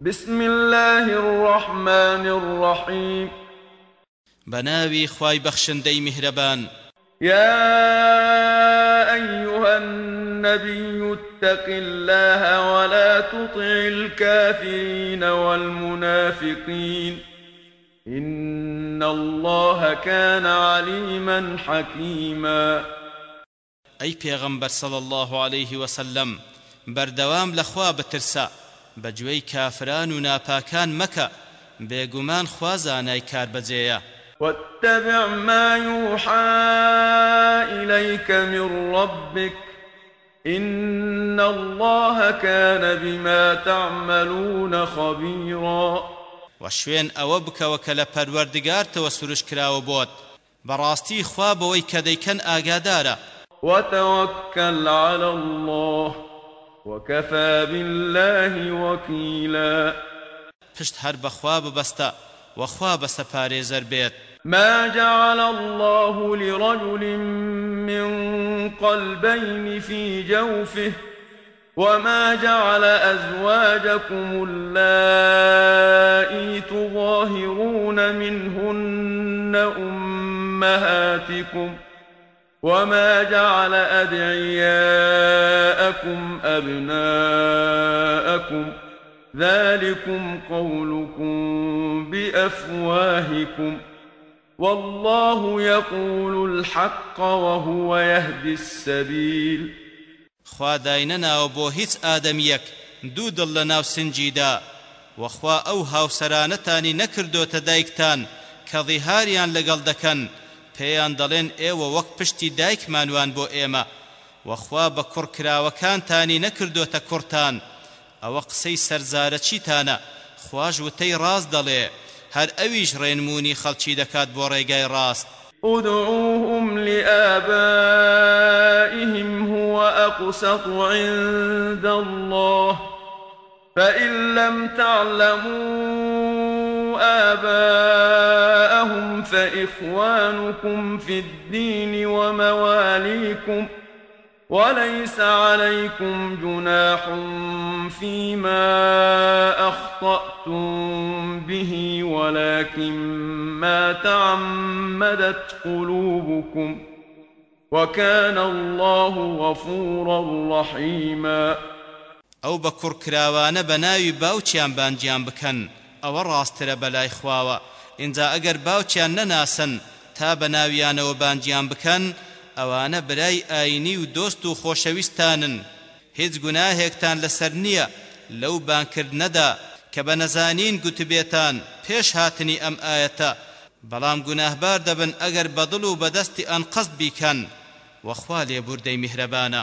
بسم الله الرحمن الرحيم. بناوي خواي بخشندي مهربان يا أيها النبي اتق الله ولا تطع الكافرين والمنافقين. إن الله كان عليما حكيما. أي پیغمبر صلى الله عليه وسلم بردوام لخوا بترسا. بەگوێی کافران و ناپاکان مەکە بێگومان خوازانای کاربەجێیە واتبع ما يوحى إليك من ربك إن الله كان بما تعملون خبيرا. وشوين أوبك وكلا پروردگار توسرش كراو بوت براستي خواب ويكديكن آقادارا وتوكل على الله. وكفى بالله وكيلا. پشت هەر بەخوا ببەستە وخوا بەسەپارێزەر بێت. ما جعل الله لرجل من قلبين في جوفه وما جعل أزواجكم اللائي تظاهرون منهن أمهاتكم وما جعل أدعياءكم أبناءكم ذلكم قولكم بأفواهكم ۖ والله يقول الحق وهو يهدي السبيل خوا داینەناوە بۆ هیچ ئادەمیەک دوو دڵ لە ناو سنجیدا وەخوا ئەو هاوسەرانەتانی نەکردۆتە دایکتان کە ڕیهاریان لەگەڵ پێیان دەڵێن ئێوە وەک پشتی دایکمانوان بۆ ئێمە. وەخوا بە کوڕکراوەکانتانی نەکردۆتە کوڕتان. ئەوە قسەی سەرزارە چیتانە خواش وتەی ڕاست دەڵێ. هەر ئەویش ڕێنمونی خەڵکی دەکات بۆ ڕێگای ڕاست. ادعوهم لآبائهم هو أقسط عند الله. فإن لم تعلموا آباءهم فإخوانكم في الدين ومواليكم ۖ وليس عليكم جناح فيما أخطأتم به ولكن ما تعمدت قلوبكم. وكان الله غفورا رحيما. ئەو بە کوڕکراوانە بە ناوی باوچیان بانجیان بکەن. ئەوە ڕاسترە بەلای خواوە. اینجا ئەگەر باوچیان نەناسن تا بە ناویانەوە بانجیان بکەن ئەوانە برای ئاینی و دۆست و خۆشەویستانن. هیچ گوناهێکتان لەسەر نییە لەو بانکردنەدا کە بە نەزانین گوتبێتان پێش هاتنی ئەم ئاەتە. بەڵام گوناهبار دەبن ئەگەر بەدڵ و بەدەستی ئەن قەست بیکەن. وەخوا لێبوردەی میهرەبانە.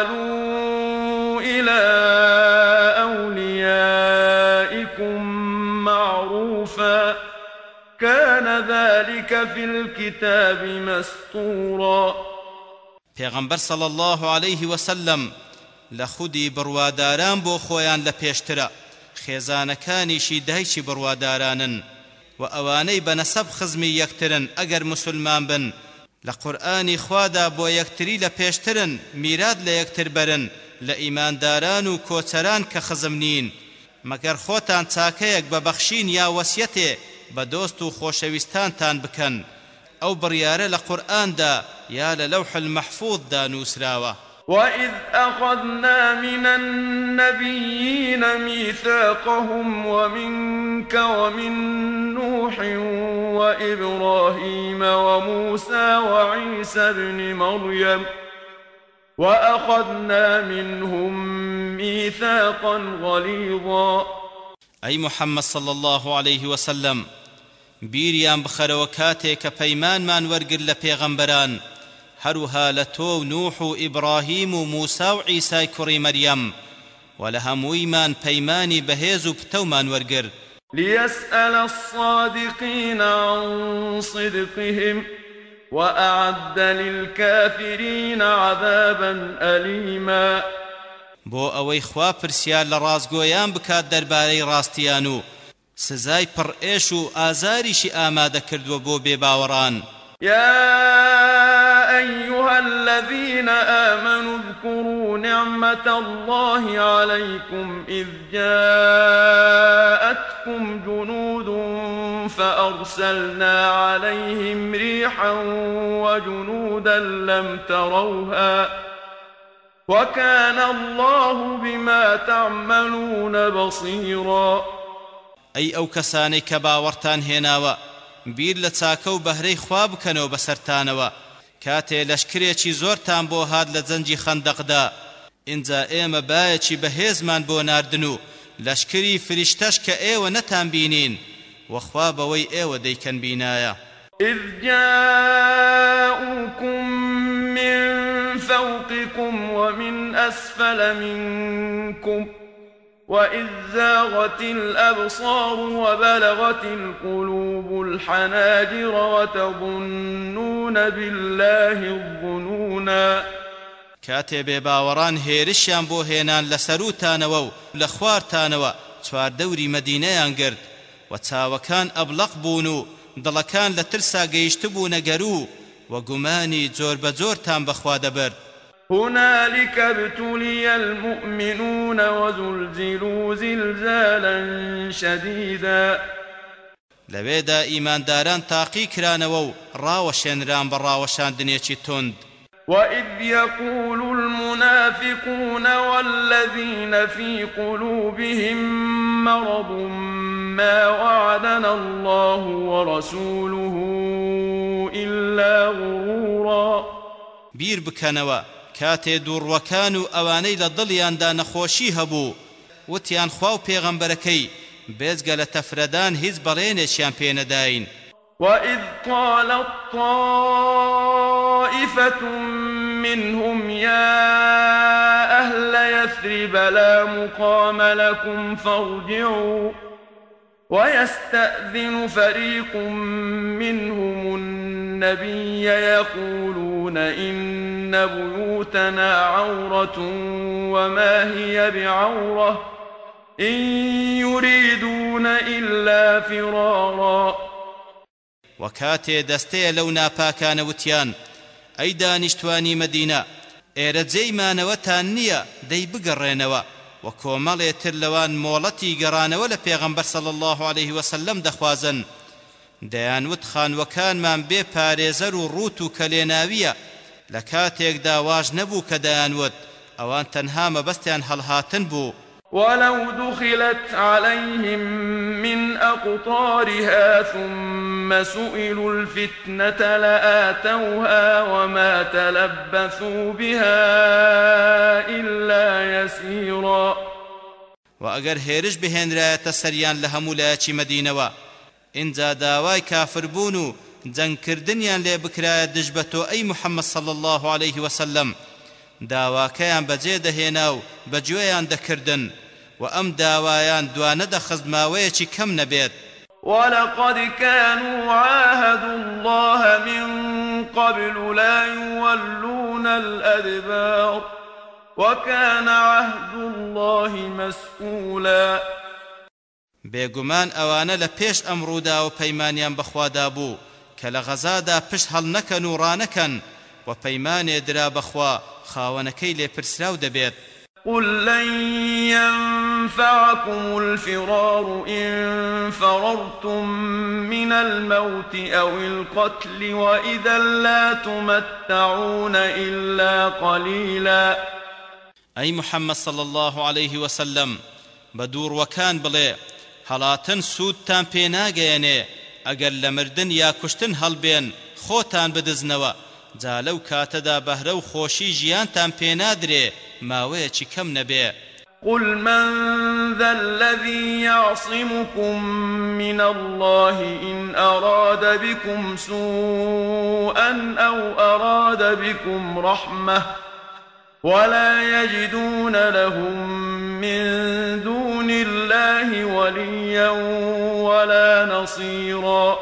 تفعلوا إلى أوليائكم معروفا كان ذلك في الكتاب مسطورا پیغمبر صلى الله عليه وسلم لخودی بڕواداران بۆ خۆیان لە پێشترە خێزانەکانیشی دایکی بڕوادارانن و بە نەسەب خزمی یەکترن ئەگەر مسلمان بن لە قورئانی خوادا بۆ یەکتری لە پێشترن میراد لە یەکتر بەرن لە ئیمانداران و کۆچەران کە خزم نین. مەگەر خۆتان چاکەیەک بە بەخشین یا وەسیەتێ بە دۆست و خۆشەویستانتان بکەن. ئەو بڕیارە لە قورئاندا یا لە لەوح المەحفوظدا نووسراوە وإذ أخذنا من النبيين ميثاقهم ومنك ومن نوح وإبراهيم وموسى وعيسى ابن مريم وأخذنا منهم ميثاقا غليظا. أي محمد صلى الله عليه وسلم کاتێک کە پەیمانمان وەرگر لە پێغەمبەران هەروها لە تۆ و نوح و ئیبراهیم و موسا و عیسای کوڕی مەریەم و لە هەموویمان پەیمانی بەهێز و پتەومان وەرگرت. ليسأل الصادقين عن صدقهم وأعد للكافرين عذابا أليما. بۆ ئەوەی خوا پرسیار لە ڕازگۆیان بکات دەربارەی ڕاستیان و سزای پڕئێش و ئازاریشی ئامادە کردووە بۆ بێباوەڕان يا أيها الذين آمنوا اذكروا نعمة الله عليكم إذ جاءتكم جنود فأرسلنا عليهم ريحا وجنودا لم تروها وكان الله بما تعملون بصيرا أي أو كساني كباورتان هناوا بیر لە چاکە و بەهرەی خوا بکەنەوە بەسەرتانەوە کاتێ لەشکرێکی زۆرتان بۆ هات لە جەنجی خەندەقدا. اینجا ئێمە بایەکی بەهێزمان بۆ ناردن و لەشکری فریشتەش کە ئێوە نەتان بینین وەخوا بەوەی ئێوە دەیکەن بینایە إذ جاءوكم من فوقكم ومن أسفل منكم وإذ زاغت الأبصار وبلغت القلوب الحناجر وتظنون بالله الظنونا کاتێ بێباوەڕان هێرشیان بۆ هێنان لە سەروتانەوە و لە خوارتانەوە. چواردەوری مەدینەیان گرت و چاوەکان ئەبلەق بوون و دڵەکان لە ترسا گەیشت بوو نەگەرو و هنالك ابتلي المؤمنون وزلزلوا زلزالا شديدا. لەوێدا ئیمانداران تاقی کرانەوە و ڕاوەشێنران بە ڕاوەشاندنێکی تند. وإذ يقول المنافقون والذين في قلوبهم مرض ما وعدنا الله ورسوله إلا غرورا. بیر بکەنەوە کاتێ دووڕوەکان و ئەوانەی لە دڵیاندا نەخۆشی هەبوو. وتیان خوا و پێغەمبەرەکەی بێزگە لە تەفرەدان هیچ بەڵێنێکیان پێ نەداین. وإذ قالت طائفة منهم يا أهل يثرب لا مقام لكم فارجعوا ويستأذن فريق منهم النبي يقولون إن بيوتنا عورة وما هي بعورة إن يريدون إلا فرارا. وكاتي دستي لو ناپاکانە وتیان ئەی دانیشتوانی مدینە ئێرە جێیمانەوەتان نییە دەی بگەڕێنەوە و کۆمەڵێ تر لەوان مۆڵەتی گەڕانەوە صلی الله عليه وسلم دەخوازن. دەیانوت خانوەکانمان بێ پارێزەر و ڕوت و کەلێناویە. لە کاتێکدا واژ نەبوو کە دەیانوت ئەوان تەنها مەبەستیان هەڵهاتن بوو. ولو دخلت عليهم من أقطارها ثم سئلوا الفتنة لآتوها وما تلبثوا بها إلا يسيرا. وأجر هيرج بهن راية سريان لهم لاچی مدينوا انجا داوای کافربوون و جەنگکردنیان لێ بکرایە دژبەتۆ ئەی محەممەد صل الله عليه وسلم. داواکەیان بەجێ دەهێنا و بەگوێیان دەکردن و ئەم داوایان دوانە دەخست ماوەیەکی کەم نەبێت ولقد كانوا عاهدوا الله من قبل لا يولون الأدبار وكان عهد الله مسؤولا. بێگومان ئەوانە لە پێش ئەمڕوودا و پەیمانیان بەخوادا بوو کە لە غەزادا پشت هەڵ نەکەن و ڕانەکەن و پەیمانێ درا بەخوا خاوەنەکەی لێپرسراو دەبێت. قل لن ينفعكم الفرار إن فررتم من الموت أو القتل وإذا لا تمتعون إلا قليلا. أي محمد صلى الله عليه وسلم بدور وكان بلي هەڵاتن سوودتان پێ ناگەیەنێ ئەگەر لە مردن یا کوشتن هەڵبێن خۆتان بدزنەوە. جا لەو کاتەدا بەهرە و ژیانتان پێ نادرێ ماوەیەکی کەم نەبێ. قل من ذا الذي يعصمكم من الله إن أراد بكم سوءا أو أراد بكم رحمة ولا يجدون لهم من دون الله وليا ولا نصيرا.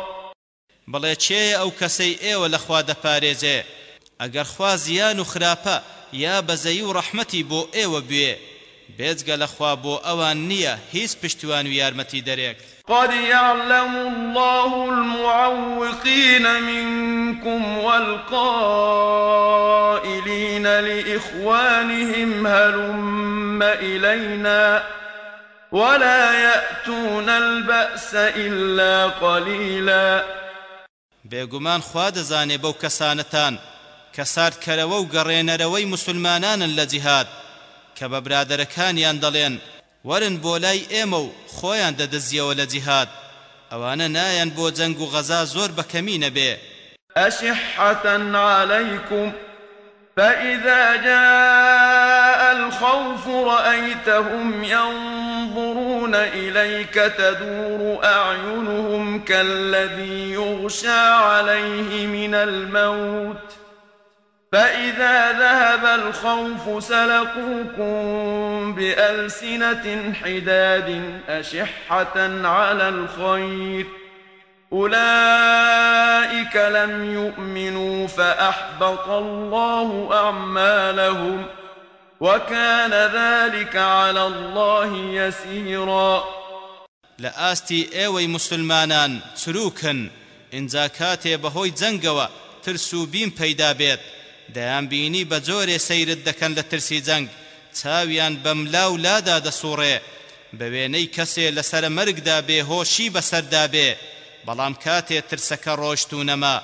بەڵێ چێ ئەو کەسەی ئێوە لەخوا دەپارێزێ؟ ئەگەر خوا زیان و خراپە یا بەزەی و ڕەحمەتی بۆ ئێوە بوێ؟ بێجگە لەخوا بۆ ئەوان نییە هیچ پشتیوان و یارمەتی دەرێک. قد يعلم الله المعوقين منكم والقائلين لإخوانهم هلم إلينا ولا يأتون البأس إلا قليلا بێگومان خوا دەزانێ بەو کەسانتان کە ساردکەرەوە و گەڕێنەرەوەی مسلمانانن لە جیهاد کە بە برادەرەکانیان ورن بۆ لای ئێمە و خۆیان دەدەزیەوە لە جیهاد. ئەوانە نایەن بۆ جەنگ و غەزا زۆر بەکەمی نەبێ. أشحة عليكم فإذا جاء الخوف رأيتهم ينظرون إليك تدور أعينهم كالذي يغشى عليه من الموت. فإذا ذهب الخوف سلقوكم بألسنة حداد أشحة على الخير أولئك لم يؤمنوا فأحبط الله أعمالهم وكان ذلك على الله يسيرا. لآستي ايوي مسلمانان سروكن انزا كاتي بهوي زنگوا ترسو بين پەیدا بێت. دەیان بینی بە جۆرێ سەیرت دەکەن لە ترسی جەنگ. چاویان بەملا و لادا دەسوڕێ. بە وێنەی کەسێ لەسرە مەرگدا بێهۆشی بەسەردا بێ. بەڵام کاتێ ترسەکە ڕۆشتونەما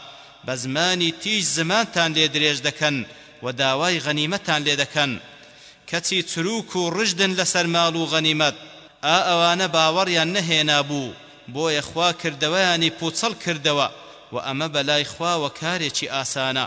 بە زمانی تیژ زمانتان لێ درێژ دەکەن و داوای غەنیمەتان لێ دەکەن. کەچی چروک و ڕژدن لەسەر ماڵ و غەنیمەت. ئا ئەوانە باوەڕیان نەهێنا بوو. بۆیە خوا کردەوەیانی پوچەڵ کردەوە و ئەمە بەلای خواوە کارێکی ئاسانە.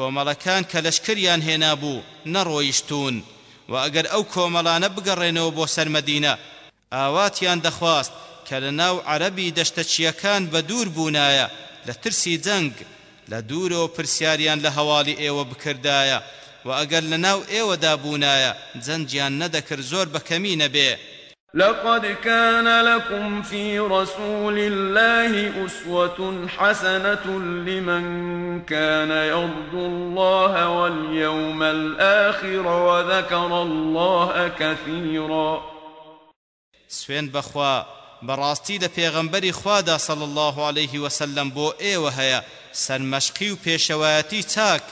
کۆمەڵەکان کە لەشکریان هێنابوو نەڕۆیشتون و ئەگەر ئەو کۆمەڵانە بگەڕێنەوە بۆ سەرمەدینە ئاواتیان دەخواست کە لە ناو عەرەبی دەشتەچیەکان بە دوور بوونایە لە ترسی جەنگ لە دوورەوە پرسیاریان لە هەواڵی ئێوە بکردایە. و ئەگەر لە ناو ئێوەدا بوونایە جەنجیان نەدەکرد زۆر بەکەمی نەبێ. لقد كان لكم في رسول الله أسوة حسنة لمن كان يرجو الله واليوم الآخر وذكر الله كثيرا. سوين بخوا براستي دا پیغمبری خوادا صلى الله عليه وسلم بو أيوه هيا سرمشقی و پیشوایتی چاک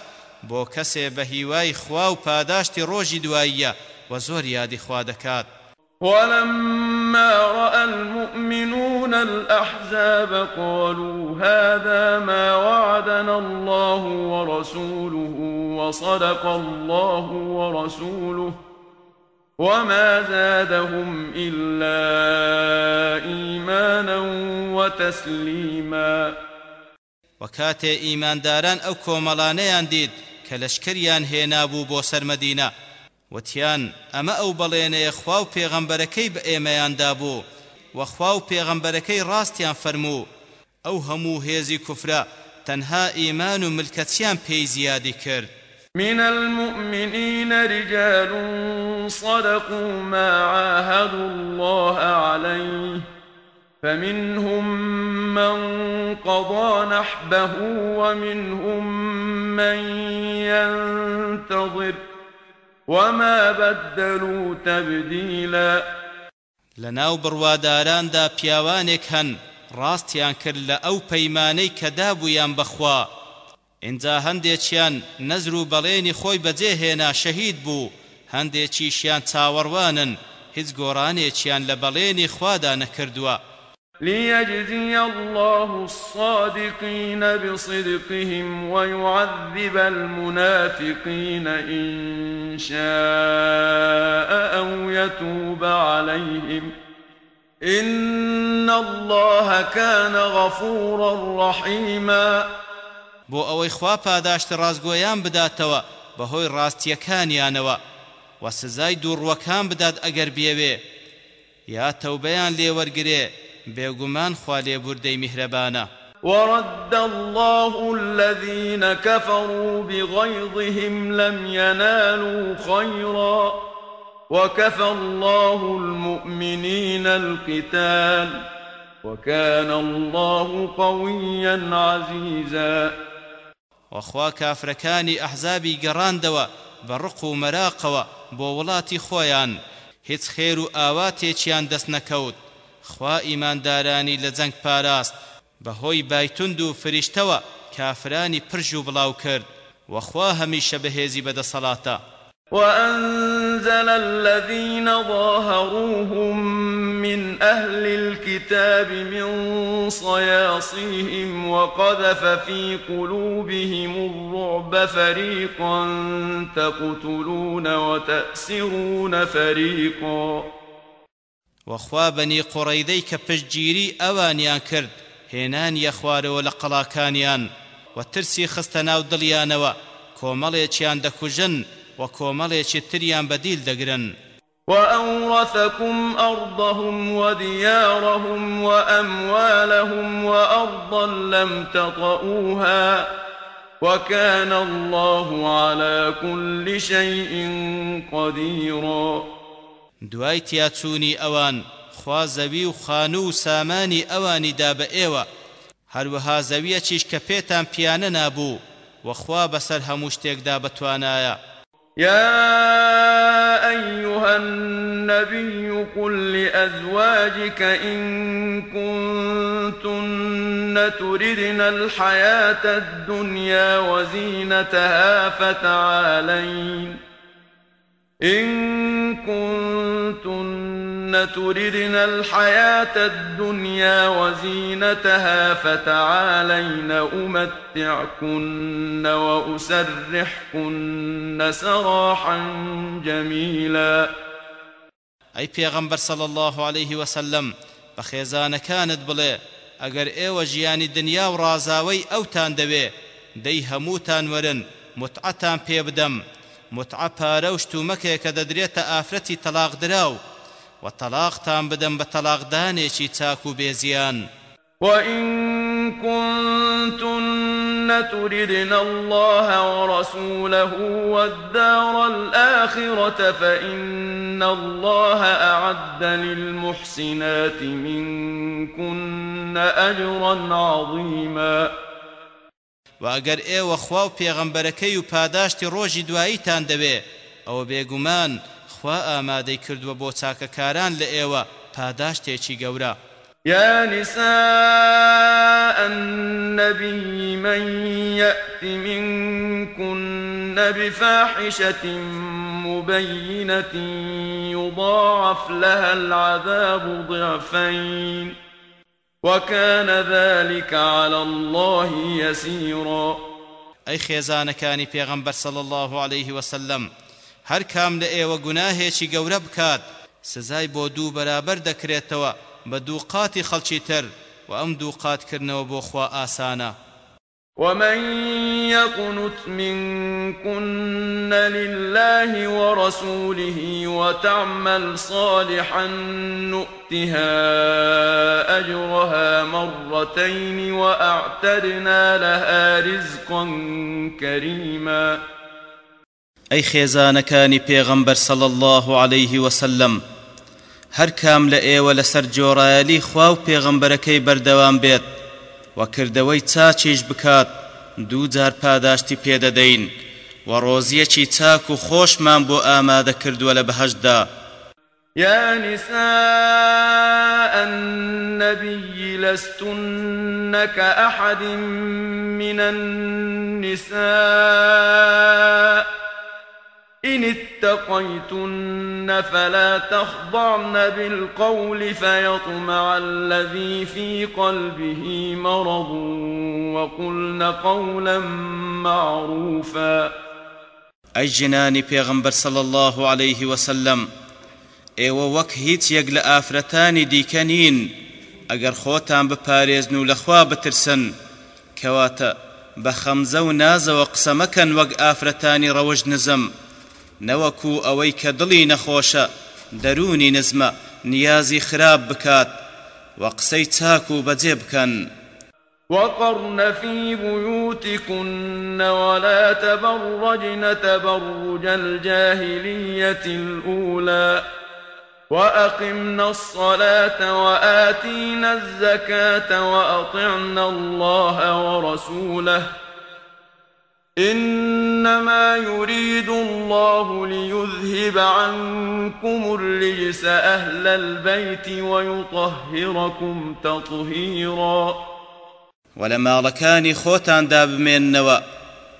بۆ کەسێ بە هیوای خوا و پاداشتی ڕۆژی دواییە و زۆر یادی خوا دەکات. ولما رأى المؤمنون الأحزاب قالوا هذا ما وعدنا الله ورسوله وصدق الله ورسوله وما زادهم إلا إيمانا وتسليما. وەکاتێ ئیمانداران ئەو کۆمەڵانەیان دید کە لەشکریان هێنابوو بۆ سەر مەدینە وتیان ئەمە ئەو بەڵێنەیە خوا و پێغەمبەرەکەی بە ئێمەیاندا بوو وەخوا و پێغەمبەرەکەی ڕاستیان فەرموو. ئەو هەموو هێزی کوفرە تەنها ئیمان و ملکەتیان من المؤمنين رجال صدقوا ما عاهدوا الله عليه فمنهم من قضى نحبه ومنهم من ينتظر. وما بدلوا تبديلا لناو بڕواداراندا پیاوانێک هەن ڕاستیان کرد لە ئەو پەیمانەی کە دابوویان بەخوا. ئینجا هەندێکیان نەزر و بەڵێنی خۆی بەجێهێنا شەهید بوو. هەندێکیشیان چاوەڕوانن هیچ گۆڕانێکیان لە بەڵێنی خوادا نەکردووە. ليجزي الله الصادقين بصدقهم ويعذب المنافقين إن شاء أو يتوب عليهم إن الله كان غفورا رحيما بۆ ئەوەی خوا پاداشت ڕازگۆیان بداتەوە بەهۆی ڕاستیەکانیانەوە و سزای دووڕوەکان بدات ئەگەر بێوێ یا تەوبەیان لێوەرگرێ بێگومان خوا لێبوردەی میهرەبانە. ورد الله الذين كفروا بغيظهم لم ينالوا خيرا. وكفى الله المؤمنين القتال. وكان الله قويا عزيزا. وخوا کافرەکانی ئەحزابی گەڕاندەوە بە ڕق و مەراقەوە بۆ وڵاتی خۆیان هیچ خێر خوا ئیماندارانی لە جەنگ پاراست. بەهۆی بایتوند و فریشتەوە کافرانی پرژ و بڵاو کرد. وەخوا هەمیشە بەهێزی بەدەسەڵاتە. وأنزل الذين ظاهروهم من أهل الكتاب من صياصيهم وقذف في قلوبهم الرعب فريقا تقتلون وتأسرون فريقا وخوا بني قريدەی کە پشتگیری ئەوانیان کرد هێنان یەخوارەوە لە قەڵاکانیان و ترسی خستە ناو دڵیانەوە کۆمەڵێکیان دەکوژن و کۆمەڵێکی تریان بەدیل دەگرن وأورثكم أرضهم وديارهم وأموالهم وأرضا لم تطئوها. وكان الله على كل شيء قديرا دوای تیاچوونی ئەوان خوا زەوی و خانوو و سامانی ئەوانی دا بە ئێوە. هەروەها زەویەکیش کە پێتان پیانە نابوو وەخوا بەسەر هەموو شتێکدا بەتوانایە يا أيها النبي قل لأزواجك إن كنتن تردن الحياة الدنيا وزينتها فتعالين إن كنتن تردن الحياة الدنيا وزينتها فتعالين أمتعكن وأسرحكن سراحا جميلا. أي پیغمبر صلى الله عليه وسلم بخيزان كانت بلي ئەگەر ئێوە ژیانی دنیا و ڕازاوەی ئەوتان دەوێ دەی هەمووتان وەرن متعتان پێ متعە و شتومەکێکە دەدرێتە ئافرەتی تەلاق دراو و تەلاقتان بدەم بە تەلاقدانێکی چاک و بێزیان. وإن كنتن تردن الله ورسوله والدار الآخرة فإن الله أعد للمحسنات منكن أجرا عظيما. و ئەگەر ئێوە خوا و پێغەمبەرەکەی و پاداشتی ڕۆژی دواییتان دەوێ ئەوە بێگومان خوا ئامادەی کردووە بۆ چاکەکاران لە ئێوە پاداشتێکی گەورە. يا نساء النبي من يأت منكن بفاحشة مبينة يضاعف لها العذاب ضعفين. وكان ذلك على الله يسيرا. أي خێزانەکانی پێغەمبەر صلى الله عليه وسلم. ئێوە گوناهێکی گەورە بکات سزای بۆ دوو بەرابەر دەکرێتەوە بە دوو قاتی خەڵکی تر و ئەم دوو قاتکردنەوە بۆ خوا ومن يقنت منكن لله ورسوله وتعمل صالحا نؤتها أجرها مرتين وأعتدنا لها رزقا كريما أي خێزانەکانی پێغەمبەر صلى الله عليه وسلم هەر کام لە ئێوە لەسەر جۆڕایەلی خوا و پێغەمبەرەکەی بەردەوام بێت. و کردەوەی چاچیش بکات دوو جار پاداشتی پێدەدەین و ڕۆزیەکی چاک و خۆشمان بۆ ئامادە کردووە لە يا نساء النبي لستن كأحد من النساء إن اتقيتن فلا تخضعن بالقول فيطمع الذي في قلبه مرض وقلن قولا معروفا. أي جناني پیغمبر صلى الله عليه وسلم ئێوە وەک هیچ یەک لە ئافرەتانی دیکەنین ئەگەر خۆتان بپارێزن و بترسن کەواتە بە خەمزە و نازەوە قسە مەکەن نزم. نەوەکو ئەوەی کە دڵی نەخۆشە دەرونی نزمە نیازی خراپ بکات و قسەی وقرن في بيوتكن ولا تبرجن تبرج الجاهلية الأولى وأقمنا الصلاة وآتينا الزكاة وأطعنا الله ورسوله إنما يريد الله ليذهب عنكم الرجس أهل البيت ويطهركم تطهيرا. ولما لكاني خوتان داب من نوا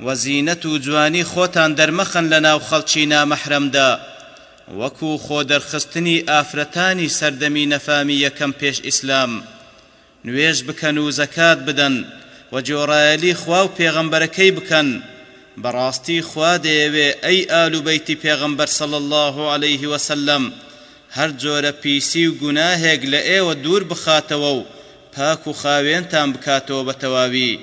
وزينة جواني خوتان درمخن لنا وخلچينا محرم دا. وەکو خۆ دەرخستنی ئافرەتانی سەردەمی نەفامی یەکەم پێش ئیسلام نوێژ بکەن و زەکات بدەن و جۆڕایەلی خوا و پێغەمبەرەکەی بکەن. بەڕاستی خوا دەیەوێ ئەی ئالوبەیتی پێغەمبەر صلی الله عليه وسلم هەر جۆرە پیسی و گوناهێک لە ئێوە دوور بخاتەوە و پاک و خاوێنتان بکاتەوە بە تەواوی.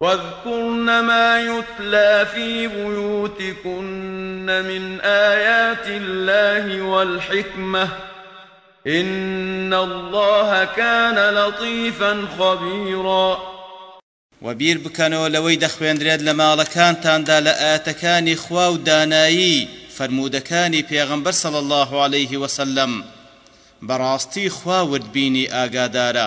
واذكرن ما يتلى في بيوتكن من آيات الله والحكمة. إن الله كان لطيفا خبيرا. وبیر بکەنەوە لەوەی دەخوێندرێت لە ماڵەکانتاندا لە ئاتەکانی خوا و دانایی فرمودەکانی پێغەمبەر صلی الله عليه وسلم بەڕاستی خوا وردبینی ئاگادارە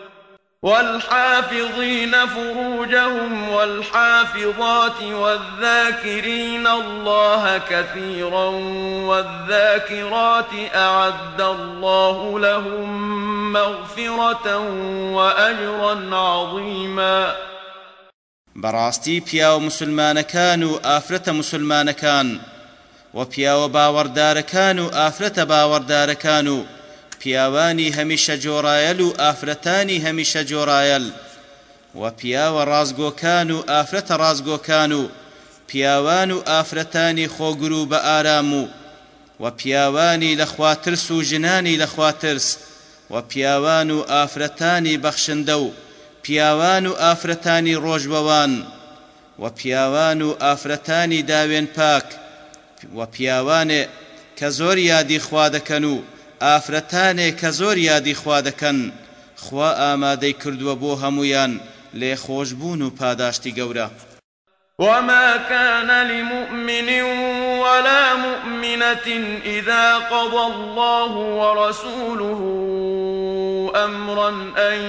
والحافظين فروجهم والحافظات والذاكرين الله كثيرا والذاكرات أعد الله لهم مغفرة وأجرا عظيما. بەڕاستی پیاوە موسڵمانەکان و ئافرەتە موسڵمانەکان و پیاوە باوەڕدارەکان و ئافرەتە باوەڕدارەکان و پیاوانی هەمیشە جۆڕایەل و ئافرەتانی هەمیشە جۆڕایەل و پیاوە ڕازگۆکان و ئافرەتە ڕازگۆکان و پیاوان و ئافرەتانی خۆگرو بە ئارام و و پیاوانی لە خواترس و ژنانی لە خواترس. و پیاوان و ئافرەتانی بەخشندە و پیاوان و ئافرەتانی ڕۆژبەوان. و پیاوان و ئافرەتانی داوێن پاک. و پیاوانێ کە زۆر یادی خوا دەکەن و ئافرەتانێک کە زۆر یادی خوا دەکەن. خوا ئامادەی کردووە بۆ هەمویان لێ خۆشببوون و پاداشتی گەورە. وما كان لمؤمن ولا مؤمنة إذا قضى الله ورسوله أمرا أن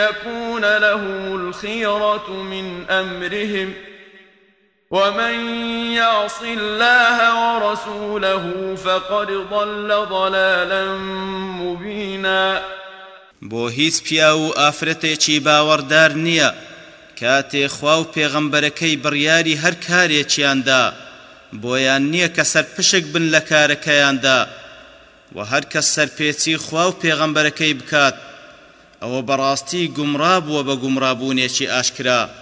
يكون لهم الخيرة من أمرهم ۖ ومن يعص الله ورسوله فقد ضل ضلالا مبينا. بۆ هیچ پیا و ئافرەتێکی باوەڕدار نییە. کاتێ خوا و پێغەمبەرەکەی بڕیاری هەر کارێکیاندا بۆیان نییە کە سەرپشک بن لە کارەکەیاندا. و هەر کەس سەرپێچی خوا و پێغەمبەرەکەی بکات. ئەوە بەڕاستی گومڕا بووە بە گومڕابوونێکی ئاشکرا.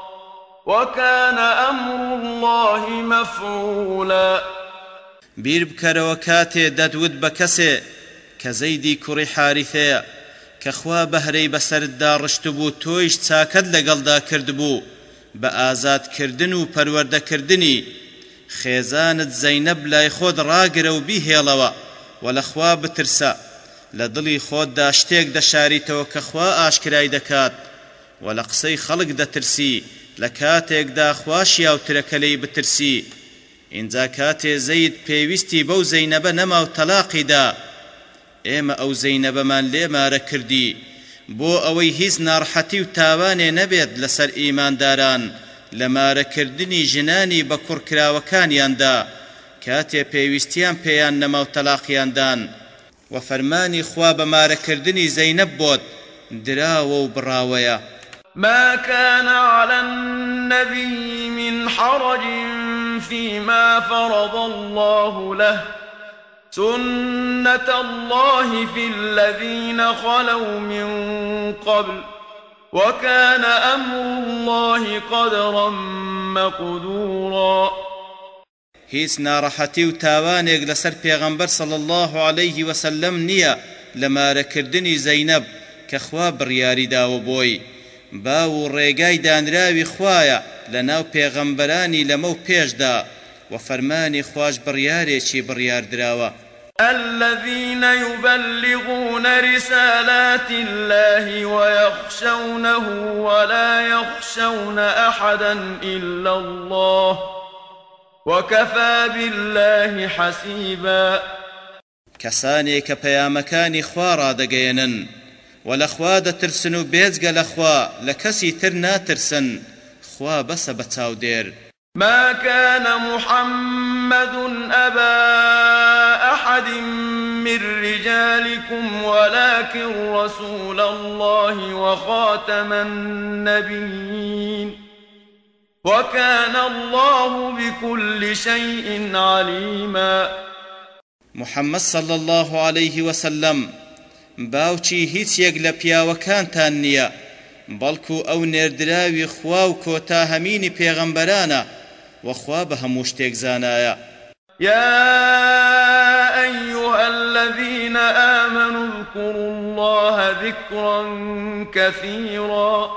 وكان أمر الله مفعولا. بیر بکەرەوە کاتێ دەدوت بە کەسێ کە زەیدی کوڕی حارثەیە کە خوا بەهرەی بەسەردا ڕشت بوو تۆیش چاکەت لەگەڵدا کردبوو بە ئازادکردن و پەروەردەکردنی. خێزانت زەینەب لای خۆت ڕاگرە و بیهێڵەوە و لە خوا بترسە. لە دڵی خۆتدا شتێک دەشاریتەوە کە خوا ئاشکرای دەکات و لە قسەی خەڵک دەترسی. لە کاتێکدا خواشیا و ترەکەلەی بترسی. ئینجا کاتێ زەید پێویستی بەو زەینەبە نەما و تەلاقیدا. ئێمە ئەو زەینەبەمان لێمارە کردی. بۆ ئەوەی هیچ ناڕحەتی و تاوانێ نەبێت لەسەر ئیمانداران لە مارەکردنی ژنانی بە کوڕکراوەکانیاندا. کاتێ پێویستیان پێیان نەما و تەلاقیاندان. و فەرمانی خوا بە مارەکردنی زەینەب بۆت دراوە و بڕاوەیە ما كان على النبي من حرج فيما فرض الله له سنة الله في الذين خلوا من قبل وكان أمر الله قدرا مقدورا هیچ ناڕەحەتی و تاوانێک لەسەر پێغەمبەر صلی الله عليه وسلم نییە لە مارەکردنی زەینەب کە خوا بڕیاری باو ڕێگای دانراوی خوایە لە ناو پێغەمبەرانی لەمە و پێشدا و فەرمانی خوش بڕیارێکی بڕیاردراوە. الذين يبلغون رسالات الله ويخشونه ولا يخشون أحدا إلا الله وكفى بالله حسيبا. كساني كبيامكاني خوارا دقينن ولخوا دەترسن و بێجگە لەخوا لە کەسی تر ناترسن خوا بەسە بە چاودێر ما كان محمد أبا أحد من رجالكم ولكن رسول الله وخاتم النبيين. وكان الله بكل شيء عليما. محمد صلى الله عليه وسلم باوچی هیچ یەک لە پیاوەکانتان نییە بەڵکو ئەو نێردراوی خوا و کۆتا هەمینی پێغەمبەرانە وەخوا بە هەموو شتێک زانایە. يا أيها الذين آمنوا اذكروا الله ذكرا كثيرا.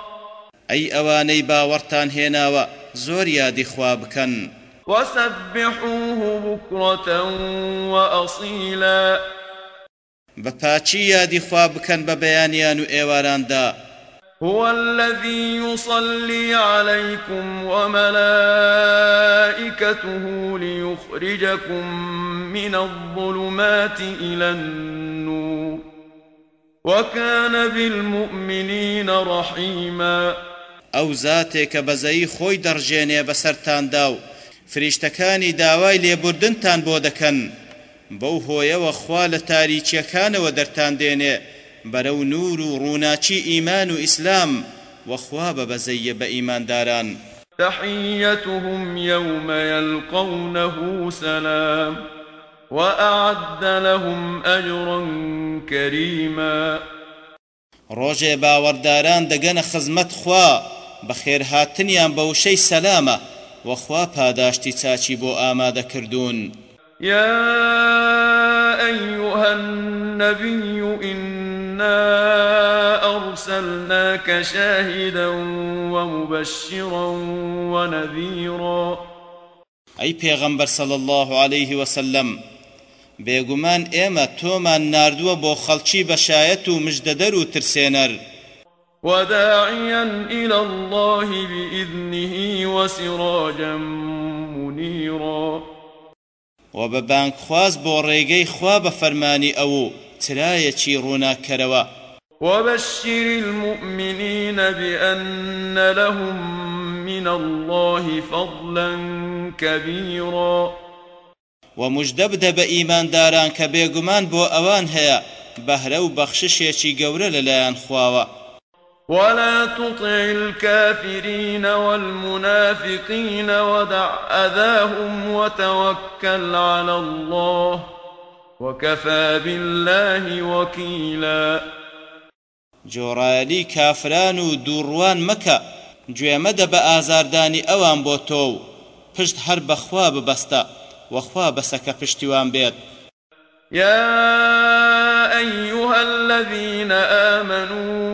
أي أواني باورتان هناوا زور يادي خوابكن وسبحوه بكرة وأصيلا. بپاچی یادی خوا بکەن بە بەیانیان و ئێواراندا. هو الذي يصلي عليكم وملائكته ليخرجكم من الظلمات إلى النور وكان بالمؤمنين رحيما. ئەو زاتێکە بەزەیی خۆی دەڕژێنێ بەسەرتاندا و فریشتەکانی داوای لێبوردنتان بۆ دەکەن. بەو هۆیەوە خوا لە تاریچیەکانەوە دەرتان دێنێ بەرەو نور و ڕووناچی ئیمان و ئیسلام وەخوا بە بەزەیە بە ئیمانداران. تحيتهم يوم يلقونه سلام وأعد لهم أجرا كريما ڕۆژێ باوەڕداران دەگەنە خزمەت خوا بە خێرهاتنیان بە وشەی سەلامە وەخوا پاداشتی چاچی بۆ ئامادەکردوون يا أيها النبي إنا أرسلناك شاهدا ومبشرا ونذيرا. أي پیغمبر صلى الله عليه وسلم بێگومان ئێمە تۆمان ناردووە بۆ خەڵکی بەشایەت و مژدەدەر و ترسێنەر. وداعيا إلى الله بإذنه وسراجا منيرا. و بە بانگخواز بۆ ڕێگەی خوا بە فەرمانی ئەو ترایەکی ڕووناکەرەوە. وبشر المؤمنين بأن لهم من الله فضلا كبيرا. ومجدبد بإيمان داران كبيغمان بو أوان هيا بهرو بخششيشي قورة للايان خواوا ولا تطع الكافرين والمنافقين ودع أذاهم وتوكل على الله وكفى بالله وكيلا. جۆڕایەلی کافران و دووڕوان مەکە گوێمەدە بە ئازاردانی ئەوان بۆ تۆ و پشت هەر بەخوا ببەستە وەخوا بەسەکە پشتیوان بێت. يا أيها الذين آمنوا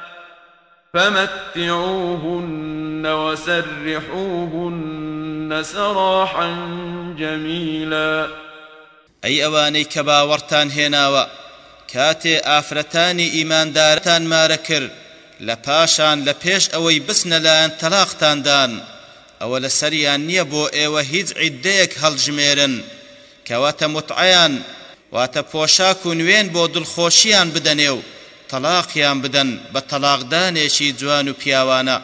فمتعوهن وسرحوهن سراحا جميلا. أي أواني كبا ورتان هناوا كاتي آفرتاني إيمان دارتان ماركر لپاشان لپیش اوی بسن لان طلاقتان دان او لسریان نیه بو ایوه هیچ عدهیک هل جمیرن کواتا متعیان واتا پوشاک و نوین بو دلخوشیان بدنیو تەلاقیان بدەن بە تەلاقدانێکی جوان و پیاوانە.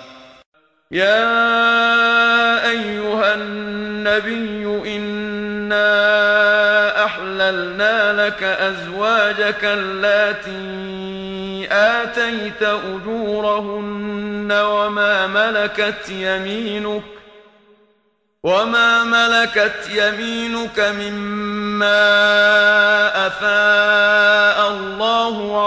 يا أيها النبي إنا أحللنا لك أزواجك اللاتي آتيت أجورهن وما ملكت يمينك وما ملكت يمينك مما أفاء الله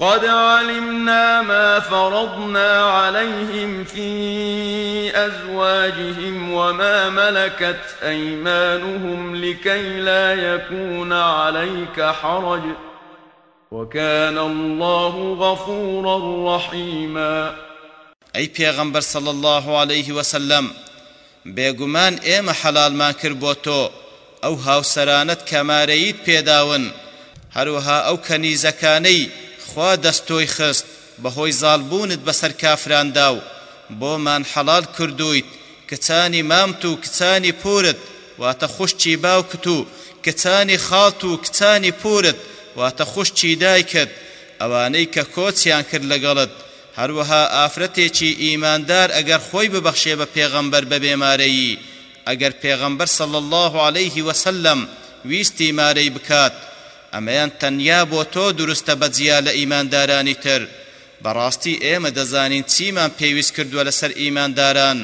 قد علمنا ما فرضنا عليهم في أزواجهم وما ملكت أيمانهم لكي لا يكون عليك حرج وكان الله غفورا رحيما ئەی پێغەمبەر صلى الله عليه وسلم بێگومان ئێمە حەڵالمان کرد بۆ تۆ ئەو هاوسەرانت کەمارەیت پێداون هەروەها ئەو کەنیزەکانەی خوا دەستۆی خست بەهۆی زاڵبوونت بەسەر کافراندا و بۆمان حەڵال کردویت کچانی مامت و کچانی پورت واتە خوشکی باوکت و کچانی خاڵت و کچانی پورت واتە خوشتی دایکت. ئەوانەی کە کۆچیان کرد لەگەڵت هەروەها ئافرەتێکی ئیماندار ئەگەر خۆی ببەخشێ بە پێغەمبەر بە بێمارەیی. ئەگەر پێغەمبەر صلی الله عليه وسلم ویستی مارەی بکات. ئەمەیان تەنیا بۆ تۆ دروستە بەجیا لە ئیماندارانی تر. بەڕاستی ئێمە دەزانین چیمان پێویست کردووە لەسەر ئیمانداران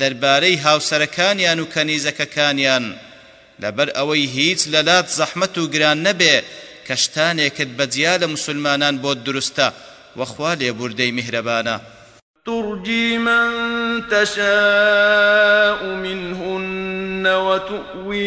دەربارەی هاوسەرەکانیان و کەنیزەکەکانیان. لەبەر ئەوەی هیچ لەلات زەحمەت و گران نەبێ کەشتانێکت بەجیا لە مسلمانان بۆ دروستە. وەخوا لێبوردەی میهرەبانە. ترجي من تشاء منهن وتؤوي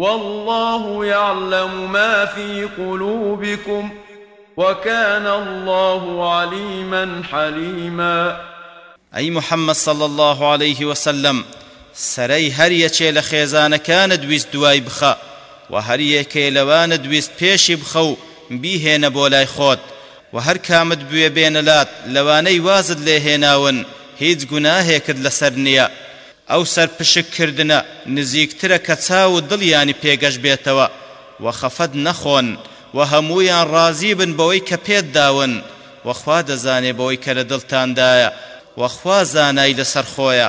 والله يعلم ما في قلوبكم وكان الله عليما حليما. أي محمد صلى الله عليه وسلم سەرەی هەر یەکێ لە خێزانەکانت ویست دوای بخە و هەر یەکێ لەوانە ویستت پێشی بخە و بیهێنە بۆ لای خۆت و هەر کامت بوێ بێنەلات لەوانەی ئەو سەرپشککردنە نزیکترە کە چاو و دڵیانی پێ گەش بێتەوە. و خەفەت نەخۆن و هەمویان ڕازی بن بەوەی کە پێت داون. وە خوا دەزانێ بەوەی کە لە دڵتاندایە وەخوا زانای لەسەر خۆیە.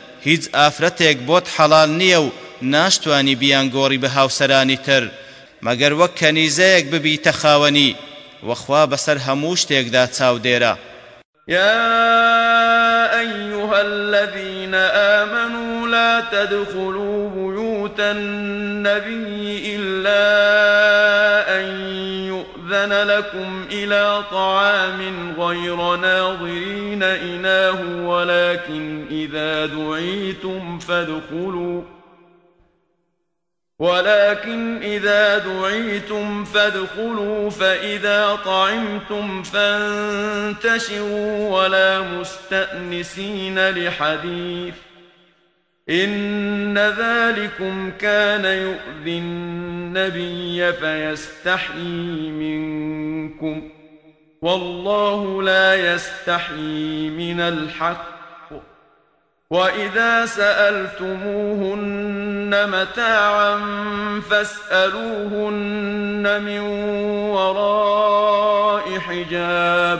هیچ ئافرەتێک بۆت حەڵال نییە و ناشتوانی بیانگۆڕی بە هاوسەرانی تر مەگەر وەک کەنیزەیەک ببیتە خاوەنی وەخوا بەسەر هەموو شتێکدا چاودێرە يا أيها الذين آمنوا لا تدخلوا بيوت النبي إلا أن يؤذن لكم إلى طعام غير ناظرين إناه ولكن إذا دعيتم فادخلوا. ولكن إذا دعيتم فادخلوا فإذا طعمتم فانتشروا ولا مستأنسين لحديث. إن ذلكم كان يؤذي النبي فيستحيي منكم والله لا يستحيي من الحق وإذا سألتموهن متاعا فاسألوهن من وراء حجاب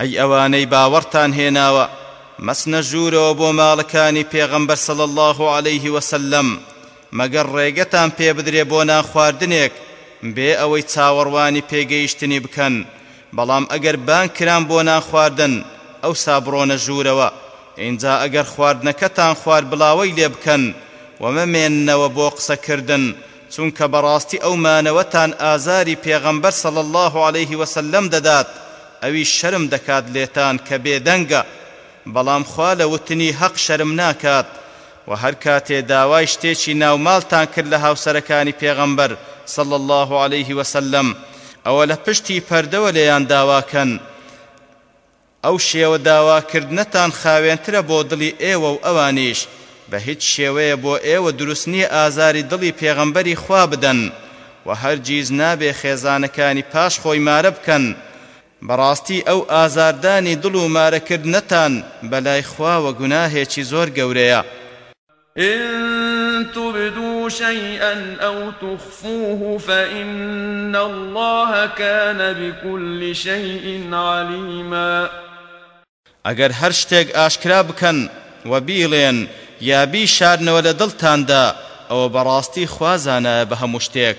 أي أواني باورتان هێناوە. مەسنە ژوورەوە بۆ ماڵەکانی پێغەمبەر سەڵ الله عليه وسلم. مەگەر ڕێگەتان پێ بدرێ بۆ ناخواردنێک بێ ئەوەی چاوەڕوانی پێگەیشتنی بکەن. بەڵام ئەگەر بان کران بۆ ناخواردن ئەو سابڕۆنە ژوورەوە. اینجا ئەگەر خواردنەکەتان خوارد بڵاوەی لێ بکەن ومەمێننەوە بۆ قسەکردن. چونکە بەڕاستی ئەو مانەوەتان ئازاری پێغەمبەر سەڵ الله عليه وسلم دەدات. ئەوی شەرم دەکات لێتان کە بێدەنگە بەڵام خوا لە وتنی حەق شەرم ناکات و هەر کاتێ داوای شتێکی ناوماڵتان کرد لە هاوسەرەکانی پێغەمبەر صلى الله عليه وسلم. ئەوە لە پشتی پەردەوە لێیان داواکەن. ئەو شێوە داواکردنەتان خاوێنترە بۆ دڵی ئێوە و ئەوانیش. بە هیچ شێوەیە بۆ ئێوە دروست نییە ئازاری دڵی پێغەمبەری خوا بدەن و هەرگیز نابێ خێزانەکانی پاش خۆی مارە بکەن. بەڕاستی ئەو ئازاردانی دڵ و مارەکردنەتان بەلای خواوە گوناهێکی زۆر گەورەیە. تبدوا شيئا أو تخفوه فإن الله كان بكل شيء عليما. ئەگەر هەر شتێک ئاشکرا بکەن و بیڵێن یا بیشارنەوە لە دڵتاندا ئەوە بەڕاستی خوازانە بە هەموو شتێک.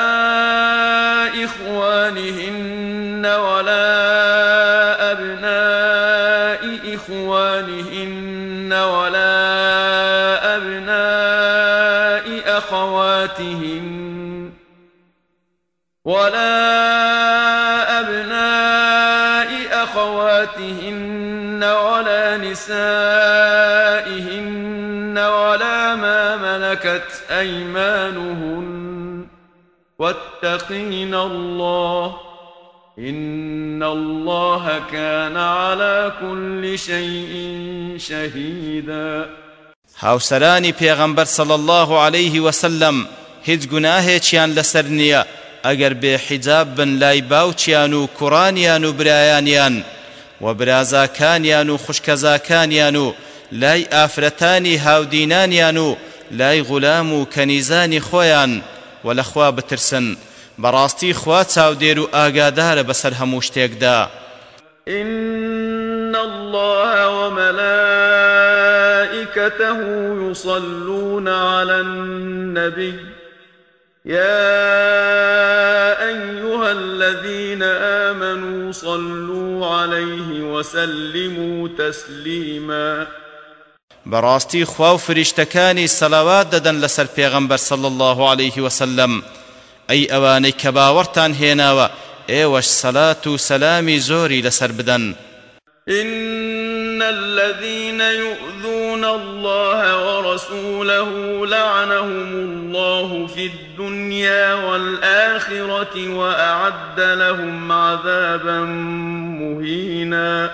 ولا أبناء أخواتهن ولا نسائهن ولا ما ملكت أيمانهن واتقين الله إن الله كان على كل شيء شهيدا. هاوسەرانی پێغەمبەر صلى الله عليه وسلم هیچ گوناهێکیان لەسەر نییە. ئەگەر بێ حیجاب بن لای باوچیان و برایانیان و برازاکانیان و لای ئافرەتانی هاودینانیان لای غولام و کەنیزانی خۆیان بترسن. بەڕاستی خوا چاودێر و ئاگادارە بەسەر هەموو شتێکدا. إن الله وملائكته يصلون على النبي يا أيها الذين آمنوا صلوا عليه وسلموا تسليما. براستي خوا و فریشتەکانی سەلاوات دەدەن لەسەر پێغەمبەر صلى الله عليه وسلم. ئەی ئەوانەی کە باوەڕتان هێناوە ئێوەش سەلات و سەلامی زۆری لەسەر بدەن. إن الذين يؤذون الله ورسوله لعنهم الله في الدنيا والآخرة وأعد لهم عذابا مهينا.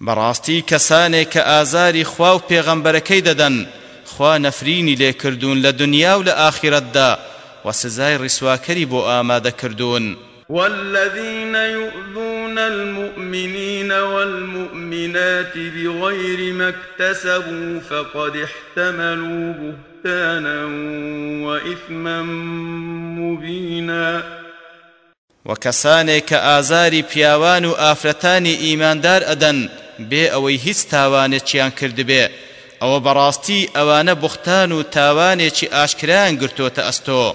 بەڕاستی کەسانێک کە ئازاری خوا و پێغەمبەرەکەی دەدەن خوا نەفرینی لێکردوون لە دنیا و لە ئاخرەتدا و سزای ڕیسواکەری بۆ ئامادەکردوون والذين يؤذون المؤمنين والمؤمنات بغير ما اكتسبوا فقد احتملوا بهتانا وإثما مبينا. وكسانك آزاري بياوان آفرتاني إيماندار أدن بێ ئەوەی هیچ تاوانێکیان کردبێ. ئەوە بەڕاستی ئەوانە بوختان و تاوانێکی ئاشکرایان گرتوۆتە ئەستۆ.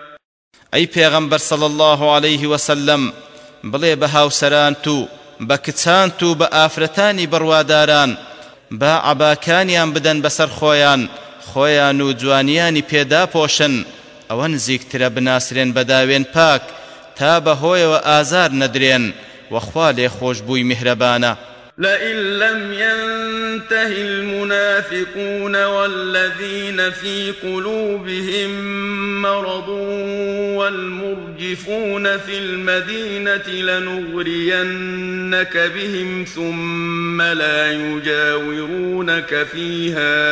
ئەی پێغەمبەر صلی الله عليه وسلم بڵێ بە هاوسەرانت و بە کچانت و بە ئافرەتانی بڕواداران با عباکانیان بدەن بەسەر خۆیان خۆیان و جوانیانی پێدا پۆشن ئەوە نزیکترە بناسرێن بەداوێن پاک تا بەهۆیەوە ئازار نەدرێن وەخوا لێ خۆشببووی میهرەبانە. لئن لم ينته المنافقون والذين في قلوبهم مرض والمرجفون في المدينة لنغرينك بهم ثم لا يجاورونك فيها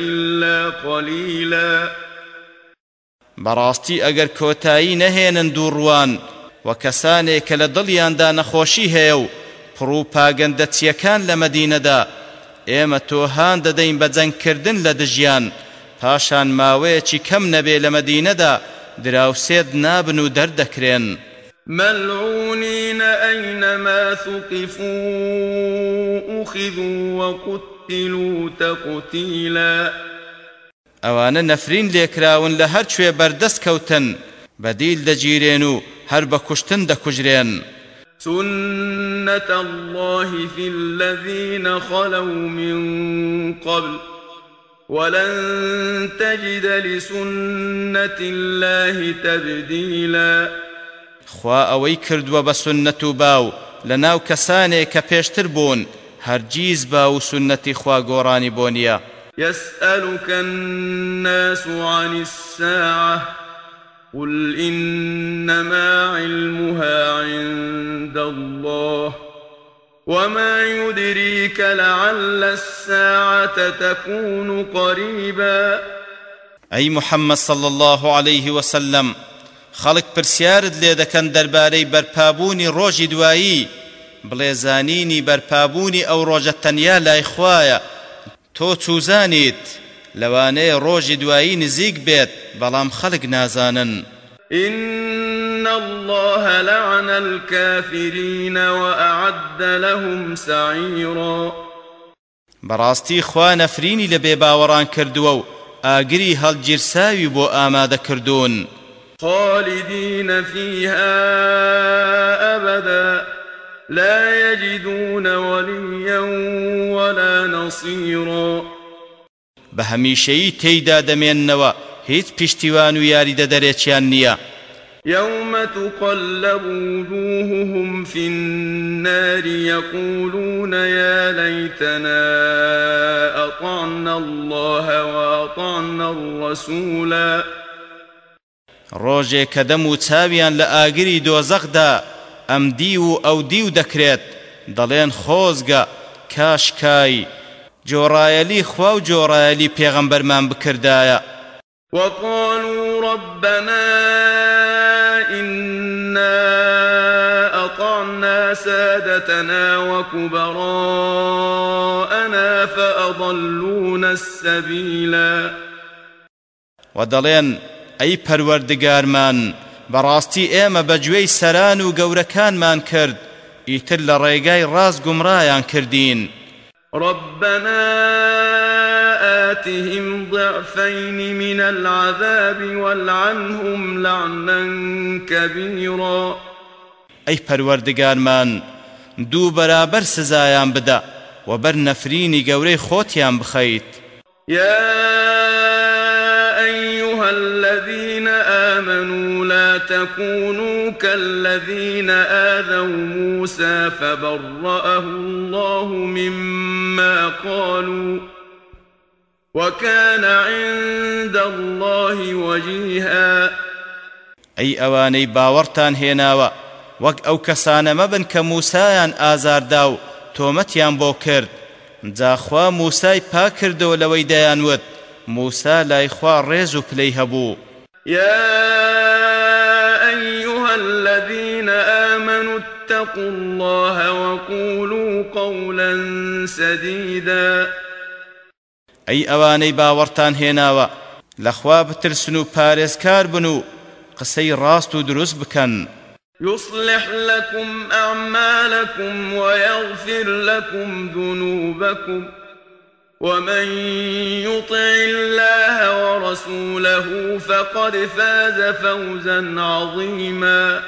إلا قليلا. بەڕاستی ئەگەر کۆتایی نەهێنن دووڕوان و کەسانێک کە لە دڵیاندا نەخۆشی هەیە پڕووپاگەندەچیەکان لە مەدینەدا. ئێمە تۆ هان دەدەین بە جەنگکردن لە دژیان. پاشان ماوەیەکی کەم نەبێ لە مەدینەدا دراوسێت نابن و دەردەکرێن. ملعونين أينما ثقفوا أخذوا وقتلوا تقتيلا ئەوانە نەفرین لێکراون لە هەر کوێ بەردەست کەوتن. بەدیل دەگیرێن و هەر بە کوشتن دەکوژرێن. سنة الله في الذين خلوا من قبل ولن تجد لسنة الله تبديلا خوا ئەوەی کردووە بە سنەت و باو لە ناو کەسانێک کە پێشتر بوون هەرگیز با و سنەتی خوا گۆڕانی بۆ نییە. يسألك الناس عن الساعة قل إنما علمها عند الله وما يدريك لعل الساعة تكون قريبا أي محمد صلى الله عليه وسلم خەڵک پرسیارت لێ دەکەن دەربارەی بەرپابوونی ڕۆژی دوایی بڵێ زانینی بەرپابوونی ئەو ڕۆژە تەنیا لای خوایە تۆ چوزانیت؟ لەوانەیە ڕۆژی دوایی نزیک بێت بەڵام خەڵک نازانن. إن الله لعن الكافرين وأعد لهم سعيرا. براستي خوا نفريني لبي باوران كردوو آگری هەڵگیرساوی بۆ ئامادەکردوون خالدين فيها أبدا. لا يجدون وليا ولا نصيرا. بە هەمیشەیی تێیدا دەمێننەوە هیچ پشتیوان و یاریدە دەرێکیان نییە. يوم تقلب وجوههم في النار يقولون يا ليتنا أطعنا الله وأطعنا الرسولا ڕۆژێ کە دەم و چاویان لە ئاگری دۆزەخدا ئەم دی و ئەو دی و دەکرێت دەڵێن خۆزگە کاشکای جۆڕایەلی خوا و جۆڕایەلی پێغەمبەرمان بکردایە. وقالوا ربنا إنا أطعنا سادتنا وكبراءنا فأضلونا السبيلا. ودلين أي پروردگارمان براستي إيما بجوي سران وقوركان من كرد إيتل ريقاي راس قمرايان كردين ربنا آتهم ضعفين من العذاب والعنهم لعنا كبيرا. أي پروردگارمان دو برابر سزایان بدا و بر نفرینی گەورەی خۆتیان بخەیت يا الذين آمنوا لا تكونوا كالذين آذوا موسى فبرأه الله مما قالوا وكان عند الله وجيها. ئەی ئەوانەی باوەڕتان هێناوە وەک ئەو کەسانە مەبن کە موسایان ئازاردا و تۆمەتیان بۆ کرد جا خوا موسای پاکردەوە لەوەی دەیانوت موسا لای خوا ڕێز و پلەی هەبوو يا اتقوا الله وقولوا قولا سديدا. ئەی ئەوانەی باوەڕتان هێناوە لەخوا بترسن و پارێزکار بن و قسەی ڕاست و دروست بکەن يصلح لكم أعمالكم ويغفر لكم ذنوبكم. ومن يطع الله ورسوله فقد فاز فوزا عظيما.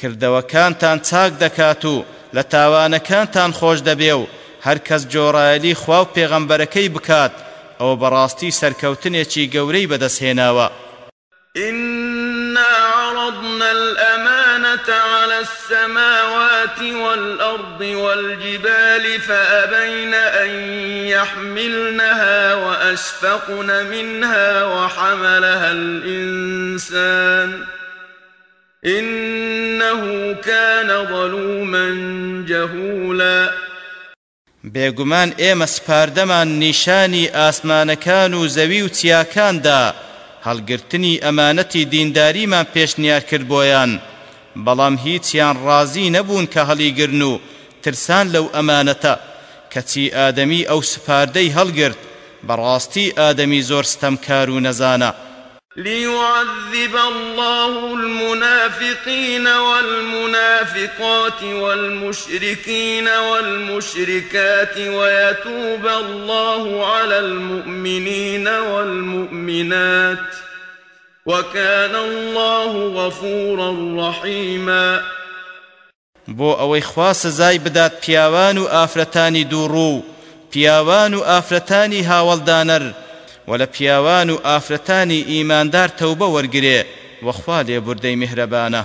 کردەوەکانتان چاک دەکات و لە تاوانەکانتان خۆش دەبێ و هەر کەس جۆڕایەلی خوا و پێغەمبەرەکەی بکات ئەوە بەڕاستی سەرکەوتنێکی گەورەی بەدەستهێناوە. إنا عرضنا الأمانة على السماوات والأرض والجبال فأبين أن يحملنها وأشفقن منها وحملها الإنسان إنه كان ظلوما جهولا. بێگومان ئێمە سپاردەمان نیشانی ئاسمانەکان و زەوی و چیاکاندا هەڵگرتنی ئەمانەتی دینداریمان پێشنیار کرد بۆیان بەڵام هیچیان ڕازی نەبوون کە هەڵیگرن و ترسان لەو ئەمانەتە. کەچی ئادەمی ئەو سپاردەی هەڵگرت بەڕاستی ئادەمی زۆر ستەمکار و نەزانە. ليعذب الله المنافقين والمنافقات والمشركين والمشركات ويتوب الله على المؤمنين والمؤمنات وكان الله غفورا رحيما. بۆ ئەوەی خوا سزای بدات پیاوان و ئافرەتانی دووڕوو پیاوان و ئافرەتانی هاوڵدانەر ولا پیاوان و ئافرەتانی ئیماندار تەوبە وەرگێ وەخوا لێبوردەی میهرەبانە